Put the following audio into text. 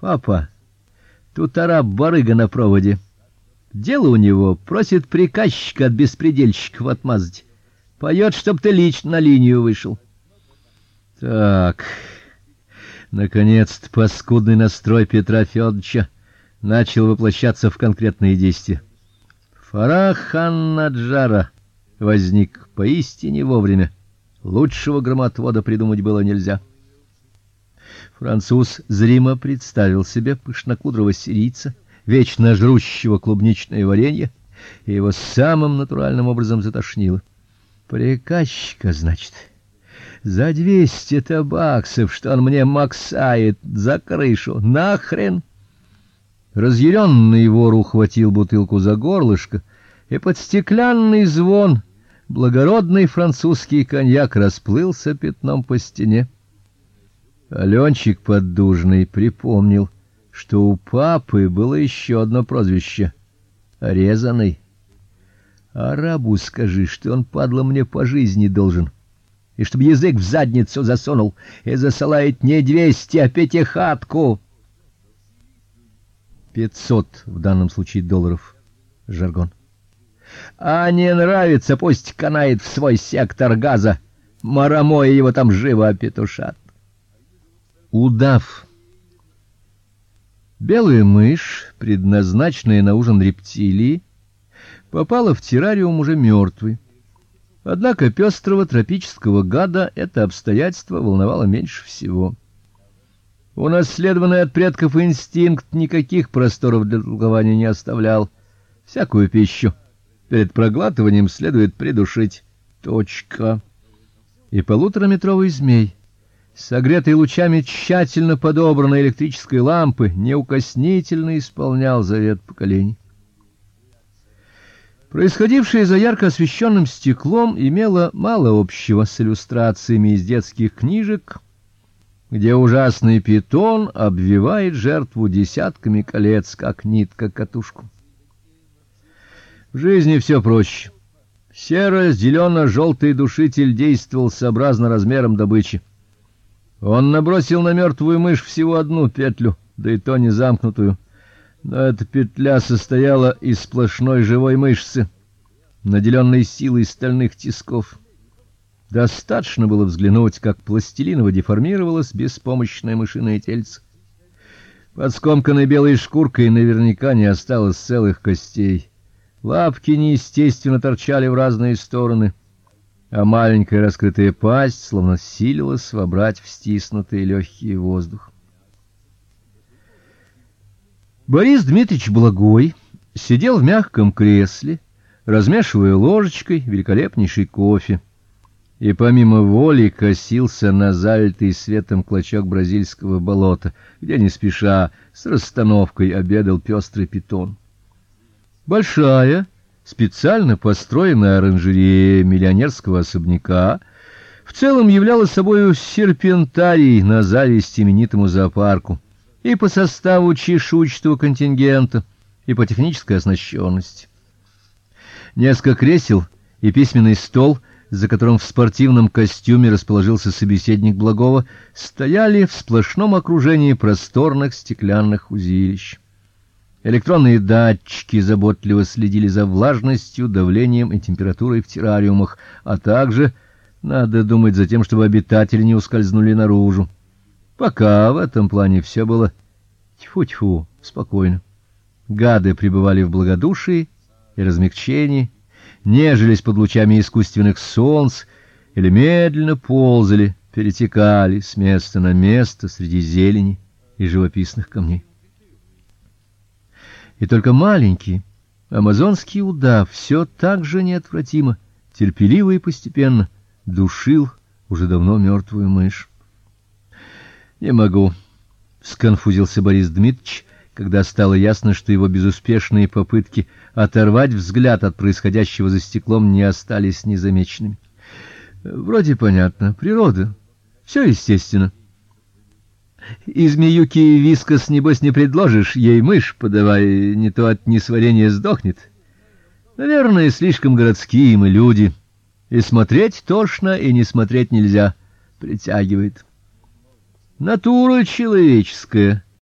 Папа, тут араб-барыга на проводе. Дело у него, просит приказчика от беспредельщиков отмазать. Поет, чтоб ты лично на линию вышел. Так. Наконец-то паскудный настрой Петра Федоровича начал воплощаться в конкретные действия. Фарах ан-Наджара возник поистине вовремя. Лучшего громотвода придумать было нельзя. Француз зримо представил себе пышнокудрого сирийца, вечно жрущего клубничное варенье, и его самым натуральным образом затошнило. Приказчика, значит, за двести-то баксов, что он мне максает за крышу. Нахрен? Разъяренный вор ухватил бутылку за горлышко, и под стеклянный звон благородный французский коньяк расплылся пятном по стене. Аленчик поддужный припомнил, что у папы было еще одно прозвище резаный. Арабу скажи, что он падла мне по жизни должен, и чтобы язык в задницу засунул и засылает не двести, а пятихатку. Пятьсот в данном случае долларов. Жаргон. А не нравится, пусть канает в свой сектор газа. Марамоя его там живо опетушат. Удав. Белая мышь, предназначенная на ужин рептилии, попала в террариум уже мертвой. Однако пестрого тропического гада это обстоятельство волновало меньше всего. Унаследованный от предков инстинкт никаких просторов для толкования не оставлял. Всякую пищу перед проглатыванием следует придушить. Точка. И полутораметровый змей согретый лучами тщательно подобранной электрической лампы, неукоснительно исполнял завет поколений. Происходившее за ярко освещенным стеклом имело мало общего с иллюстрациями из детских книжек, где ужасный питон обвивает жертву десятками колец, как нитка катушку. В жизни все проще. Серо-зелено-желтый душитель действовал сообразно размерам добычи. Он набросил на мертвую мышь всего одну петлю, да и то не замкнутую. Но эта петля состояла из сплошной живой мышцы, наделенной силой стальных тисков. Достаточно было взглянуть, как пластилиново деформировалось беспомощное мышиное тельце. Под скомканной белой шкуркой наверняка не осталось целых костей. Лапки неестественно торчали в разные стороны а маленькая раскрытая пасть словно силилась вобрать в стиснутые легкие воздух. Борис Дмитриевич Благой сидел в мягком кресле, размешивая ложечкой великолепнейший кофе, и помимо воли косился на залитый светом клочок бразильского болота, где не спеша с расстановкой обедал пестрый питон. Большая специально построенная оранжерея миллионерского особняка в целом являла собой серпентарий на зависть именитому зоопарку и по составу чешуйчатого контингента, и по технической оснащенности. Несколько кресел и письменный стол, за которым в спортивном костюме расположился собеседник Благова, стояли в сплошном окружении просторных стеклянных узилищ. Электронные датчики заботливо следили за влажностью, давлением и температурой в террариумах, а также надо думать за тем, чтобы обитатели не ускользнули наружу. Пока в этом плане все было тьфу-тьфу, спокойно. Гады пребывали в благодушии и размягчении, нежились под лучами искусственных солнц или медленно ползали, перетекали с места на место среди зелени и живописных камней и только маленький амазонский удав все так же неотвратимо, терпеливо и постепенно душил уже давно мертвую мышь. Не могу, сконфузился Борис Дмитрич, когда стало ясно, что его безуспешные попытки оторвать взгляд от происходящего за стеклом не остались незамеченными. Вроде понятно, природа. все естественно. И змеюки вискас небось не предложишь, ей мышь подавай, не то от несварения сдохнет. Наверное, слишком городские мы люди. И смотреть тошно, и не смотреть нельзя, притягивает. Натура человеческая,